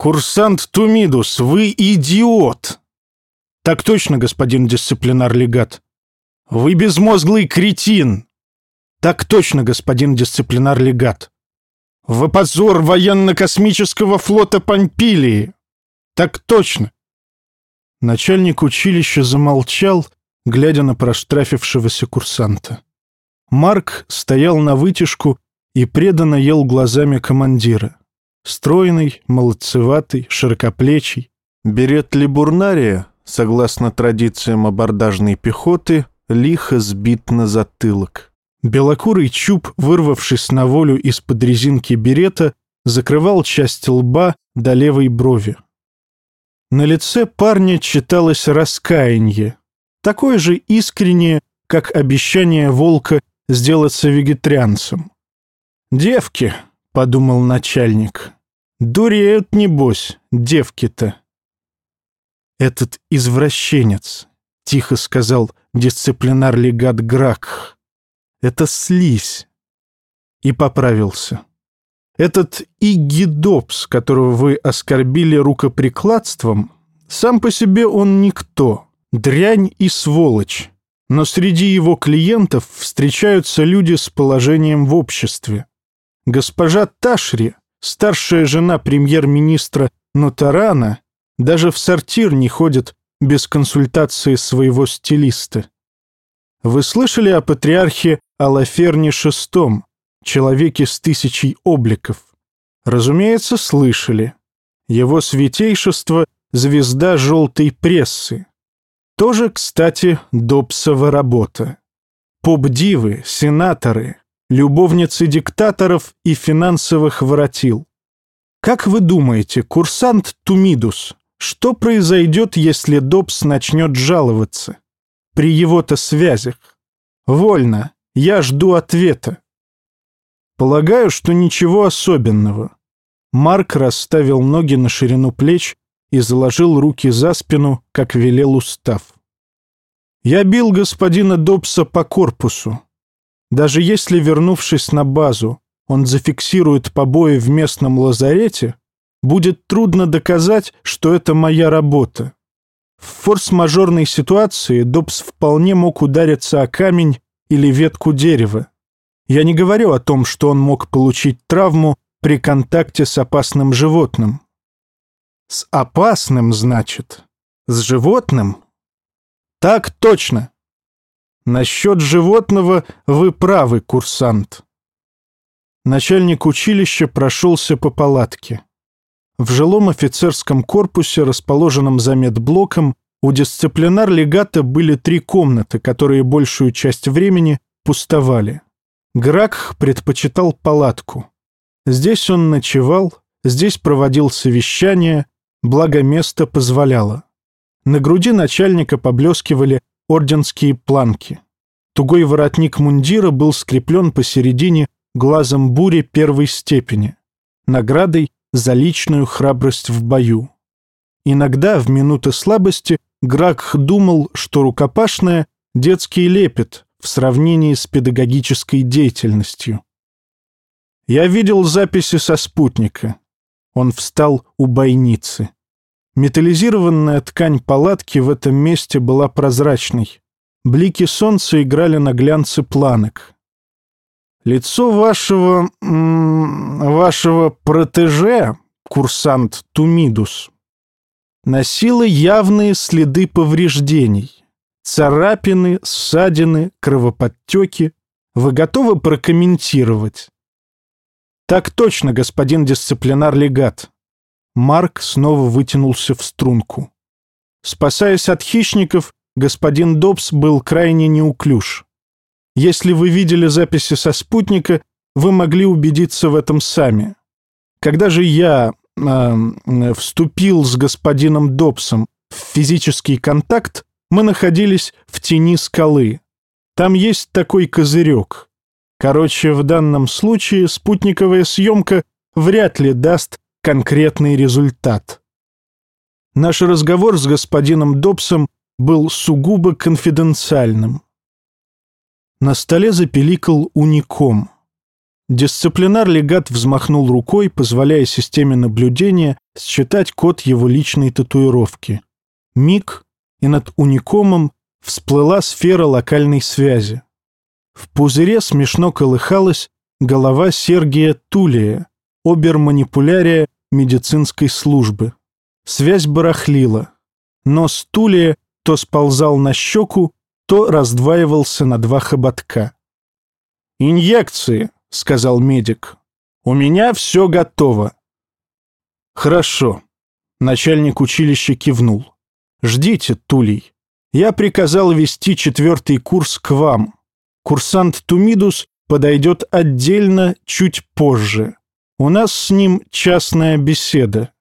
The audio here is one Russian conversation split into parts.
«Курсант Тумидус, вы идиот!» «Так точно, господин дисциплинар-легат». «Вы безмозглый кретин!» «Так точно, господин дисциплинар-легат». «Вы позор военно-космического флота Помпилии!» «Так точно!» Начальник училища замолчал, глядя на проштрафившегося курсанта. Марк стоял на вытяжку и преданно ел глазами командира. Стройный, молодцеватый, широкоплечий. Берет Либурнария, согласно традициям абордажной пехоты, лихо сбит на затылок. Белокурый чуб, вырвавшись на волю из-под резинки берета, закрывал часть лба до левой брови. На лице парня читалось раскаяние, такое же искреннее, как обещание волка сделаться вегетарианцем. «Девки», — подумал начальник, — «дуреют, небось, девки-то». «Этот извращенец», — тихо сказал дисциплинар-легат Грак, — «это слизь». И поправился. Этот Игидопс, которого вы оскорбили рукоприкладством, сам по себе он никто, дрянь и сволочь. Но среди его клиентов встречаются люди с положением в обществе. Госпожа Ташри, старшая жена премьер-министра Нотарана, даже в сортир не ходит без консультации своего стилиста. Вы слышали о патриархе Алаферне VI, человеке с тысячей обликов. Разумеется, слышали. Его святейшество — звезда желтой прессы. Тоже, кстати, Добсова работа. Поп-дивы, сенаторы, любовницы диктаторов и финансовых воротил. Как вы думаете, курсант Тумидус, что произойдет, если Добс начнет жаловаться? При его-то связях. Вольно, я жду ответа. Полагаю, что ничего особенного. Марк расставил ноги на ширину плеч и заложил руки за спину, как велел устав. Я бил господина Добса по корпусу. Даже если, вернувшись на базу, он зафиксирует побои в местном лазарете, будет трудно доказать, что это моя работа. В форс-мажорной ситуации Добс вполне мог удариться о камень или ветку дерева. Я не говорю о том, что он мог получить травму при контакте с опасным животным. С опасным, значит? С животным? Так точно. Насчет животного вы правы, курсант. Начальник училища прошелся по палатке. В жилом офицерском корпусе, расположенном за медблоком, у дисциплинар-легата были три комнаты, которые большую часть времени пустовали. Грак предпочитал палатку. Здесь он ночевал, здесь проводил совещания, благо место позволяло. На груди начальника поблескивали орденские планки. Тугой воротник мундира был скреплен посередине глазом бури первой степени, наградой за личную храбрость в бою. Иногда, в минуты слабости, Грак думал, что рукопашная — детский лепет, в сравнении с педагогической деятельностью. Я видел записи со спутника. Он встал у бойницы. Металлизированная ткань палатки в этом месте была прозрачной. Блики солнца играли на глянце планок. Лицо вашего... вашего протеже, курсант Тумидус, носило явные следы повреждений. Царапины, ссадины, кровоподтеки. Вы готовы прокомментировать? Так точно, господин дисциплинар-легат. Марк снова вытянулся в струнку. Спасаясь от хищников, господин Добс был крайне неуклюж. Если вы видели записи со спутника, вы могли убедиться в этом сами. Когда же я э, вступил с господином Добсом в физический контакт, мы находились в тени скалы. Там есть такой козырек. Короче, в данном случае спутниковая съемка вряд ли даст конкретный результат. Наш разговор с господином Добсом был сугубо конфиденциальным. На столе запеликал уником. Дисциплинар-легат взмахнул рукой, позволяя системе наблюдения считать код его личной татуировки. Миг, и над уникомом всплыла сфера локальной связи. В пузыре смешно колыхалась голова Сергия Тулия, оберманипулярия медицинской службы. Связь барахлила. Нос Тулия то сползал на щеку, то раздваивался на два хоботка. «Инъекции», — сказал медик. «У меня все готово». «Хорошо». Начальник училища кивнул. «Ждите, Тулей. Я приказал вести четвертый курс к вам. Курсант Тумидус подойдет отдельно чуть позже. У нас с ним частная беседа».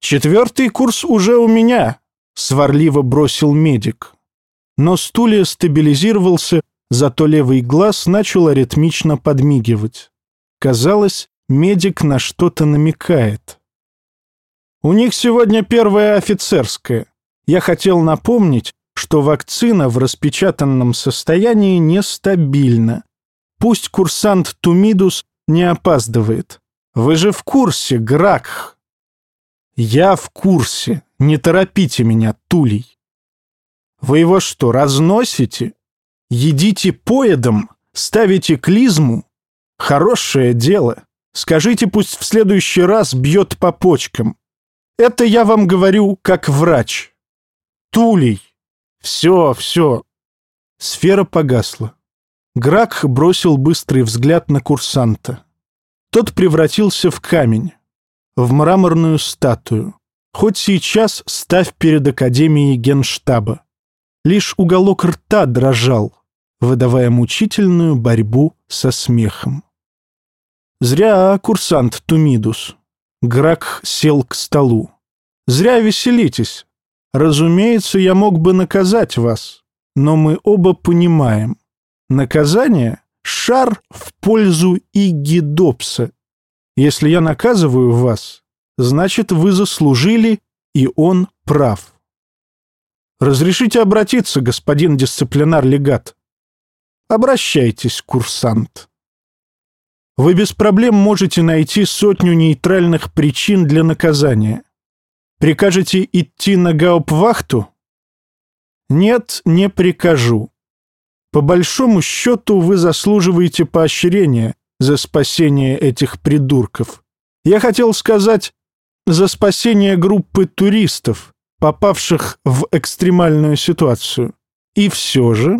«Четвертый курс уже у меня», — сварливо бросил медик. Но стулья стабилизировался зато левый глаз начал аритмично подмигивать. Казалось, медик на что-то намекает. «У них сегодня первая офицерская. Я хотел напомнить, что вакцина в распечатанном состоянии нестабильна. Пусть курсант Тумидус не опаздывает. Вы же в курсе, Гракх?» «Я в курсе. Не торопите меня, Тулей». «Вы его что, разносите?» Едите поедом, ставите клизму. Хорошее дело. Скажите, пусть в следующий раз бьет по почкам. Это я вам говорю как врач. Тулей. Все, все. Сфера погасла. Грак бросил быстрый взгляд на курсанта. Тот превратился в камень, в мраморную статую. Хоть сейчас ставь перед Академией Генштаба. Лишь уголок рта дрожал выдавая мучительную борьбу со смехом. «Зря, курсант Тумидус!» Грак сел к столу. «Зря веселитесь. Разумеется, я мог бы наказать вас, но мы оба понимаем. Наказание — шар в пользу Игидопса. Если я наказываю вас, значит, вы заслужили, и он прав. Разрешите обратиться, господин дисциплинар-легат?» Обращайтесь, курсант. Вы без проблем можете найти сотню нейтральных причин для наказания. Прикажете идти на гауптвахту? Нет, не прикажу. По большому счету вы заслуживаете поощрения за спасение этих придурков. Я хотел сказать, за спасение группы туристов, попавших в экстремальную ситуацию. И все же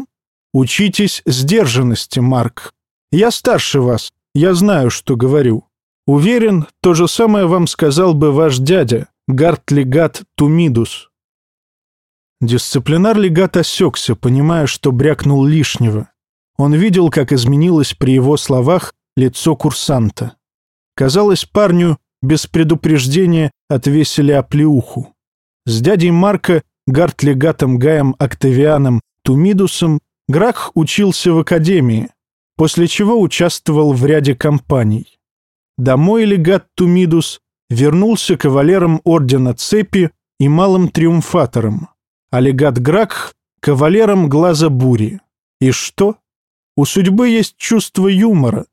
Учитесь сдержанности, Марк. Я старше вас, я знаю, что говорю. Уверен, то же самое вам сказал бы ваш дядя, гард-легат Тумидус. Дисциплинар-легат осекся, понимая, что брякнул лишнего. Он видел, как изменилось при его словах лицо курсанта. Казалось, парню без предупреждения отвесили оплеуху. С дядей Марка, гард-легатом Гаем Октавианом Тумидусом Грах учился в академии, после чего участвовал в ряде кампаний. Домой легат Тумидус вернулся кавалером Ордена Цепи и малым триумфатором, а легат Гракх — кавалером Глаза Бури. И что? У судьбы есть чувство юмора.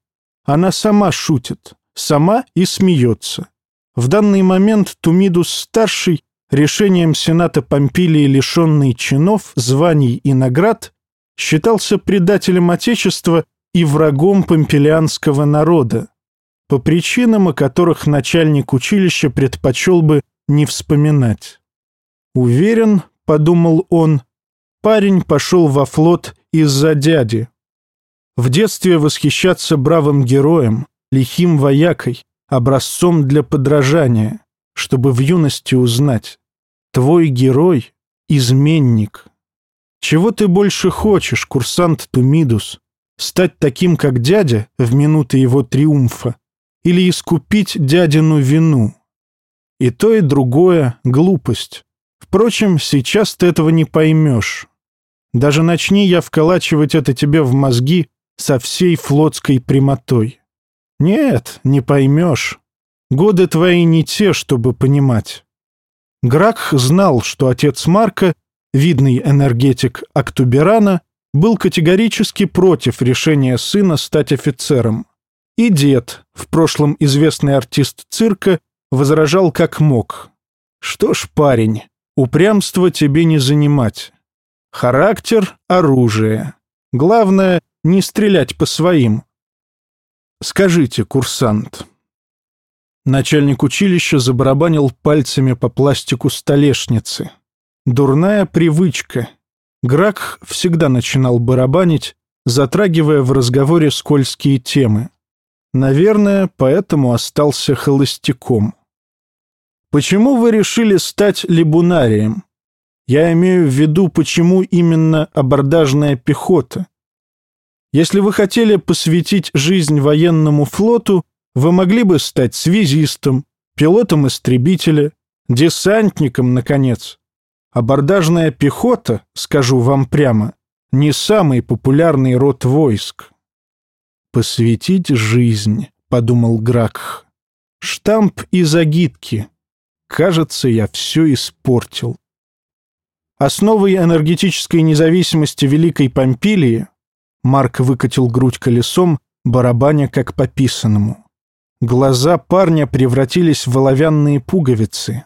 Она сама шутит, сама и смеется. В данный момент Тумидус-старший решением Сената Помпилии, лишенный чинов, званий и наград, считался предателем Отечества и врагом помпелианского народа, по причинам, о которых начальник училища предпочел бы не вспоминать. «Уверен, — подумал он, — парень пошел во флот из-за дяди. В детстве восхищаться бравым героем, лихим воякой, образцом для подражания, чтобы в юности узнать. Твой герой — изменник, чего ты больше хочешь, курсант Тумидус? Стать таким, как дядя, в минуты его триумфа? Или искупить дядину вину? И то, и другое — глупость. Впрочем, сейчас ты этого не поймешь. Даже начни я вколачивать это тебе в мозги со всей флотской прямотой. Нет, не поймешь. Годы твои не те, чтобы понимать. Грак знал, что отец Марка видный энергетик Актуберана, был категорически против решения сына стать офицером. И дед, в прошлом известный артист цирка, возражал как мог. Что ж, парень, упрямство тебе не занимать. Характер — оружие. Главное, не стрелять по своим. Скажите, курсант. Начальник училища забарабанил пальцами по пластику столешницы. Дурная привычка. Грак всегда начинал барабанить, затрагивая в разговоре скользкие темы. Наверное, поэтому остался холостяком. Почему вы решили стать либунарием? Я имею в виду, почему именно абордажная пехота. Если вы хотели посвятить жизнь военному флоту, вы могли бы стать связистом, пилотом истребителя, десантником, наконец. Абордажная пехота, скажу вам прямо, не самый популярный род войск. «Посвятить жизнь», — подумал Гракх. «Штамп и загидки. Кажется, я все испортил». Основой энергетической независимости Великой Помпилии Марк выкатил грудь колесом, барабаня как по писанному. Глаза парня превратились в оловянные пуговицы.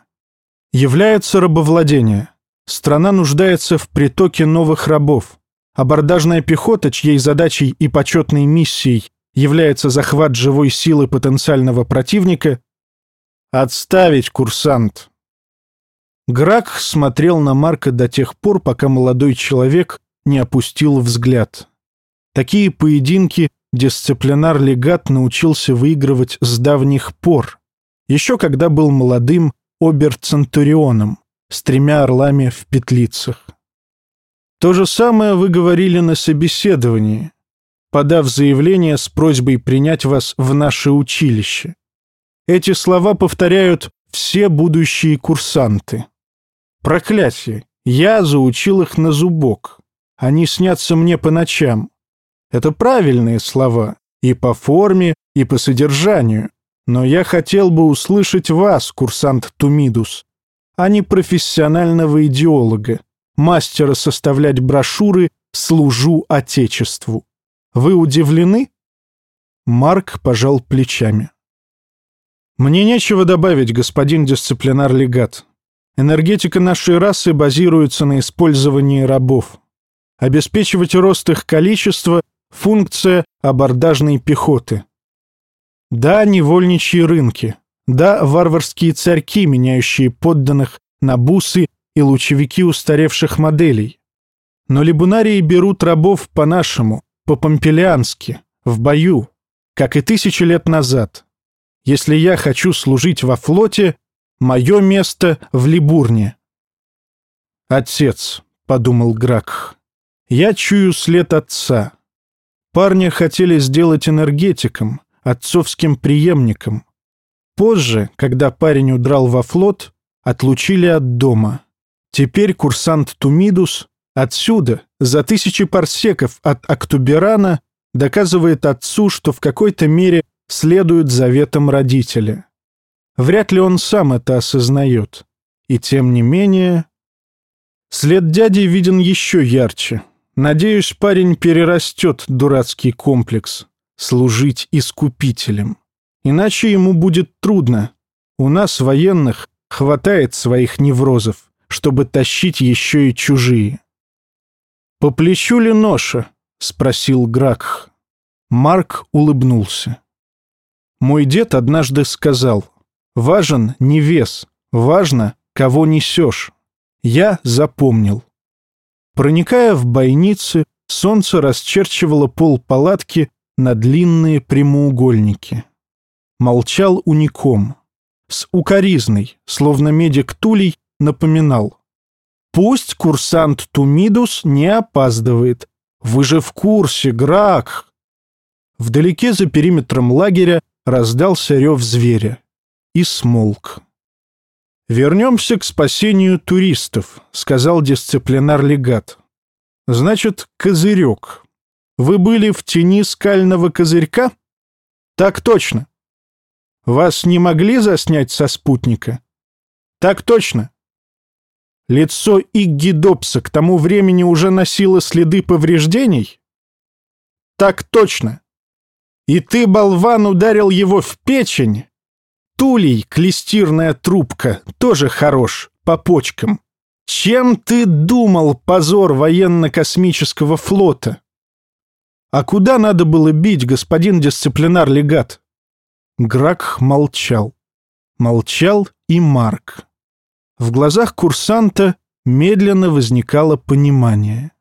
Является рабовладение. Страна нуждается в притоке новых рабов. Абордажная пехота, чьей задачей и почетной миссией является захват живой силы потенциального противника, «Отставить, курсант!» Грак смотрел на Марка до тех пор, пока молодой человек не опустил взгляд. Такие поединки дисциплинар-легат научился выигрывать с давних пор, еще когда был молодым обер-центурионом с тремя орлами в петлицах. То же самое вы говорили на собеседовании, подав заявление с просьбой принять вас в наше училище. Эти слова повторяют все будущие курсанты. Проклятие! Я заучил их на зубок. Они снятся мне по ночам. Это правильные слова. И по форме, и по содержанию. Но я хотел бы услышать вас, курсант Тумидус, а не профессионального идеолога, мастера составлять брошюры «Служу Отечеству». Вы удивлены? Марк пожал плечами. Мне нечего добавить, господин дисциплинар-легат. Энергетика нашей расы базируется на использовании рабов. Обеспечивать рост их количества – функция абордажной пехоты. Да, невольничьи рынки. Да, варварские царьки, меняющие подданных на бусы и лучевики устаревших моделей. Но либунарии берут рабов по-нашему, по-помпелиански, в бою, как и тысячи лет назад. Если я хочу служить во флоте, Мое место в Либурне. «Отец», — подумал Гракх, — «я чую след отца. Парня хотели сделать энергетиком, отцовским преемником. Позже, когда парень удрал во флот, отлучили от дома. Теперь курсант Тумидус отсюда, за тысячи парсеков от Актуберана, доказывает отцу, что в какой-то мере следует заветам родителя. Вряд ли он сам это осознает. И тем не менее... След дяди виден еще ярче. Надеюсь, парень перерастет дурацкий комплекс. Служить искупителем. Иначе ему будет трудно. У нас, военных, хватает своих неврозов, чтобы тащить еще и чужие. «По плечу ли ноша?» — спросил Гракх. Марк улыбнулся. Мой дед однажды сказал, Важен не вес, важно, кого несешь. Я запомнил. Проникая в бойницы, солнце расчерчивало пол палатки на длинные прямоугольники. Молчал уником. С укоризной, словно медик Тулей, напоминал. «Пусть курсант Тумидус не опаздывает. Вы же в курсе, Грак!» Вдалеке за периметром лагеря раздался рев зверя и смолк. «Вернемся к спасению туристов», — сказал дисциплинар-легат. «Значит, козырек. Вы были в тени скального козырька?» «Так точно». «Вас не могли заснять со спутника?» «Так точно». «Лицо Игги Добса к тому времени уже носило следы повреждений?» «Так точно». И ты, болван, ударил его в печень? Тулей, клестирная трубка, тоже хорош, по почкам. Чем ты думал, позор военно-космического флота? А куда надо было бить, господин дисциплинар-легат? Грак молчал. Молчал и Марк. В глазах курсанта медленно возникало понимание.